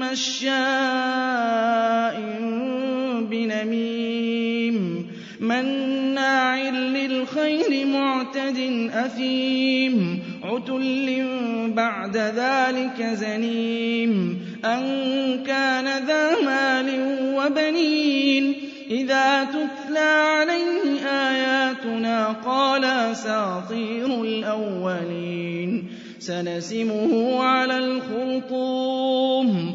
مَّشَّاءٍ بِنَمِيمٍ مَّنَّاعٍ لِّلْخَيْرِ مُعْتَدٍ أَثِيمٍ عُتُلٍّ بَعْدَ ذَٰلِكَ زَنِيمٍ أَن كَانَ ذَا مَالٍ وَبَنِينَ إِذَا تُتْلَىٰ عَلَيْهِ آيَاتُنَا قَالَ أَسَاطِيرُ الْأَوَّلِينَ سَنَسِمُهُ عَلَى الْخُرْطُومِ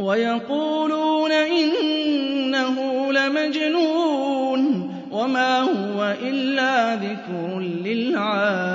ويقولون إنه لمجنون وما هو إلا ذكر للعالمين.